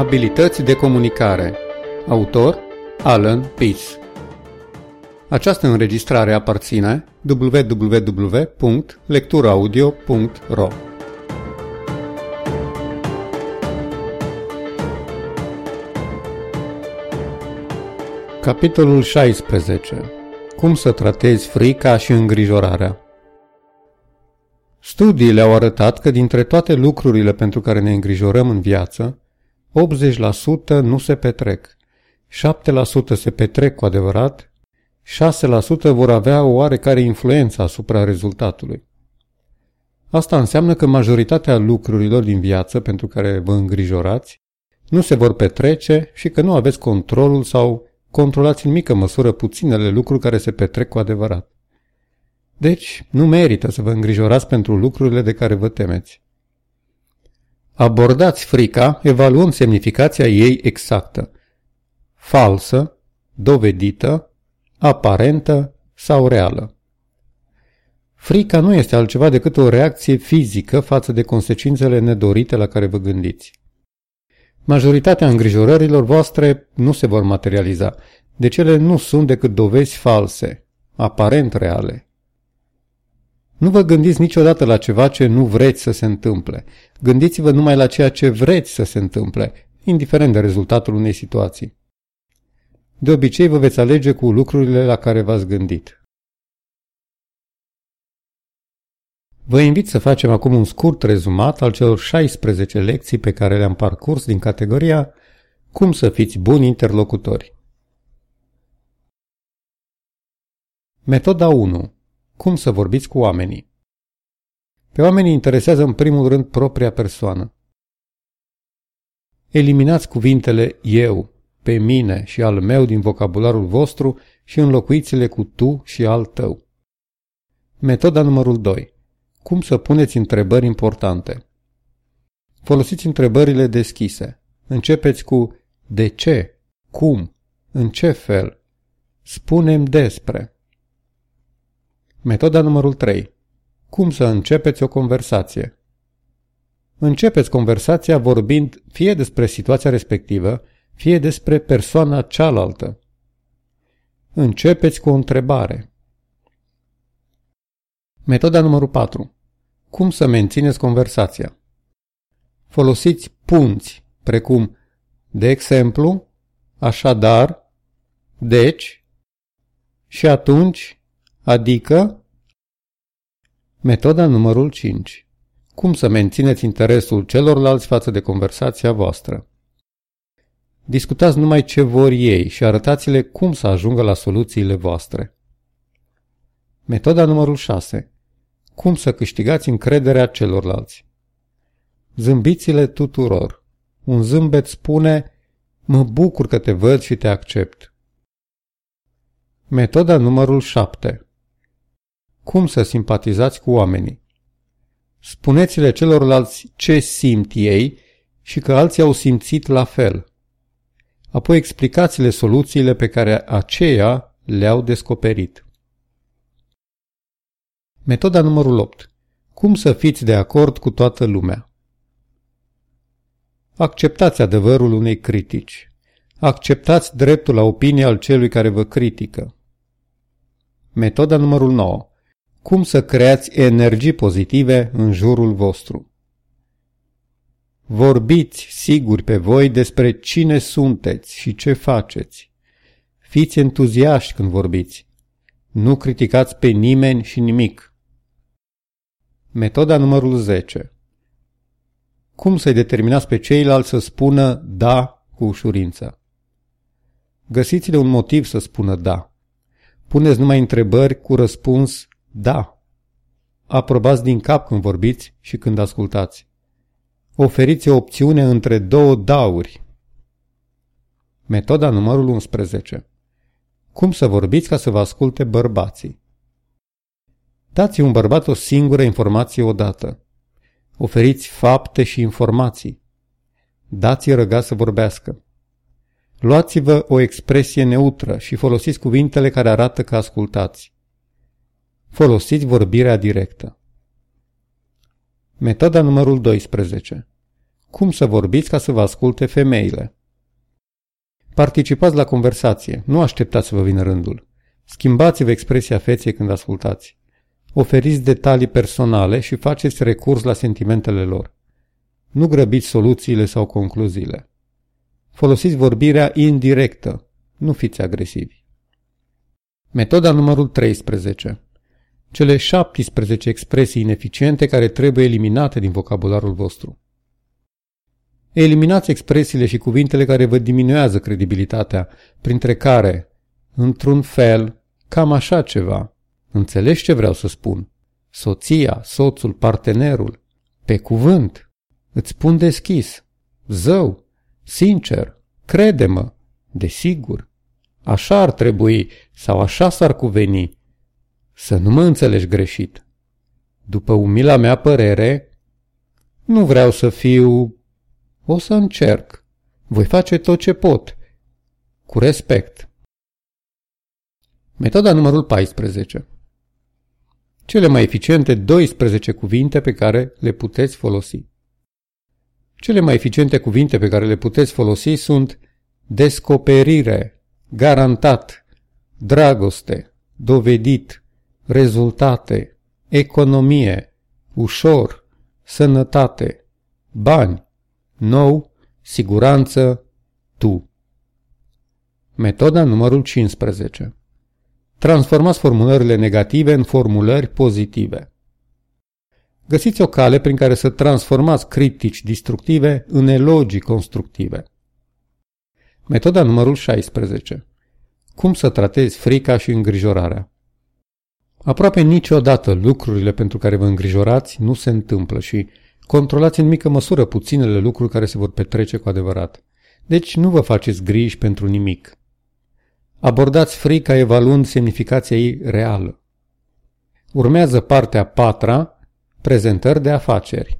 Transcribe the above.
Abilități de comunicare. Autor Alan Peace Această înregistrare aparține www.lecturaudio.ro Capitolul 16 Cum să tratezi frica și îngrijorarea. Studiile au arătat că dintre toate lucrurile pentru care ne îngrijorăm în viață, 80% nu se petrec, 7% se petrec cu adevărat, 6% vor avea o oarecare influență asupra rezultatului. Asta înseamnă că majoritatea lucrurilor din viață pentru care vă îngrijorați nu se vor petrece și că nu aveți controlul sau controlați în mică măsură puținele lucruri care se petrec cu adevărat. Deci, nu merită să vă îngrijorați pentru lucrurile de care vă temeți. Abordați frica evaluând semnificația ei exactă. Falsă, dovedită, aparentă sau reală. Frica nu este altceva decât o reacție fizică față de consecințele nedorite la care vă gândiți. Majoritatea îngrijorărilor voastre nu se vor materializa, de cele nu sunt decât dovezi false, aparent reale. Nu vă gândiți niciodată la ceva ce nu vreți să se întâmple. Gândiți-vă numai la ceea ce vreți să se întâmple, indiferent de rezultatul unei situații. De obicei vă veți alege cu lucrurile la care v-ați gândit. Vă invit să facem acum un scurt rezumat al celor 16 lecții pe care le-am parcurs din categoria Cum să fiți buni interlocutori. Metoda 1 cum să vorbiți cu oamenii. Pe oamenii interesează în primul rând propria persoană. Eliminați cuvintele eu, pe mine și al meu din vocabularul vostru și înlocuiți-le cu tu și al tău. Metoda numărul 2. Cum să puneți întrebări importante. Folosiți întrebările deschise. Începeți cu de ce, cum, în ce fel, spunem despre. Metoda numărul 3. Cum să începeți o conversație? Începeți conversația vorbind fie despre situația respectivă, fie despre persoana cealaltă. Începeți cu o întrebare. Metoda numărul 4. Cum să mențineți conversația? Folosiți punți, precum de exemplu, așadar, deci și atunci Adică? Metoda numărul 5. Cum să mențineți interesul celorlalți față de conversația voastră? Discutați numai ce vor ei și arătați-le cum să ajungă la soluțiile voastre. Metoda numărul 6. Cum să câștigați încrederea celorlalți? Zâmbiți-le tuturor. Un zâmbet spune, mă bucur că te văd și te accept. Metoda numărul 7. Cum să simpatizați cu oamenii? Spuneți-le celorlalți ce simt ei și că alții au simțit la fel. Apoi explicați-le soluțiile pe care aceia le-au descoperit. Metoda numărul 8. Cum să fiți de acord cu toată lumea? Acceptați adevărul unei critici. Acceptați dreptul la opinie al celui care vă critică. Metoda numărul 9. Cum să creați energii pozitive în jurul vostru? Vorbiți siguri pe voi despre cine sunteți și ce faceți. Fiți entuziaști când vorbiți. Nu criticați pe nimeni și nimic. Metoda numărul 10. Cum să-i determinați pe ceilalți să spună da cu ușurință? Găsiți-le un motiv să spună da. Puneți numai întrebări cu răspuns da. Aprobați din cap când vorbiți și când ascultați. Oferiți o opțiune între două dauri. Metoda numărul 11. Cum să vorbiți ca să vă asculte bărbații? Dați un bărbat o singură informație odată. Oferiți fapte și informații. Dați-i răga să vorbească. Luați-vă o expresie neutră și folosiți cuvintele care arată că ascultați. Folosiți vorbirea directă. Metoda numărul 12. Cum să vorbiți ca să vă asculte femeile? Participați la conversație, nu așteptați să vă vină rândul. Schimbați-vă expresia feței când ascultați. Oferiți detalii personale și faceți recurs la sentimentele lor. Nu grăbiți soluțiile sau concluziile. Folosiți vorbirea indirectă. Nu fiți agresivi. Metoda numărul 13. Cele 17 expresii ineficiente care trebuie eliminate din vocabularul vostru. Eliminați expresiile și cuvintele care vă diminuează credibilitatea, printre care, într-un fel, cam așa ceva. Înțelegi ce vreau să spun? Soția, soțul, partenerul. Pe cuvânt. Îți spun deschis. Zău. Sincer. Crede-mă. Desigur. Așa ar trebui sau așa s-ar cuveni. Să nu mă înțelegi greșit. După umila mea părere, nu vreau să fiu... O să încerc. Voi face tot ce pot. Cu respect. Metoda numărul 14. Cele mai eficiente 12 cuvinte pe care le puteți folosi. Cele mai eficiente cuvinte pe care le puteți folosi sunt descoperire, garantat, dragoste, dovedit, rezultate, economie, ușor, sănătate, bani, nou, siguranță, tu. Metoda numărul 15. Transformați formulările negative în formulări pozitive. Găsiți o cale prin care să transformați critici destructive în elogii constructive. Metoda numărul 16. Cum să tratezi frica și îngrijorarea? Aproape niciodată lucrurile pentru care vă îngrijorați nu se întâmplă și controlați în mică măsură puținele lucruri care se vor petrece cu adevărat. Deci nu vă faceți griji pentru nimic. Abordați frica evaluând semnificația ei reală. Urmează partea patra, prezentări de afaceri.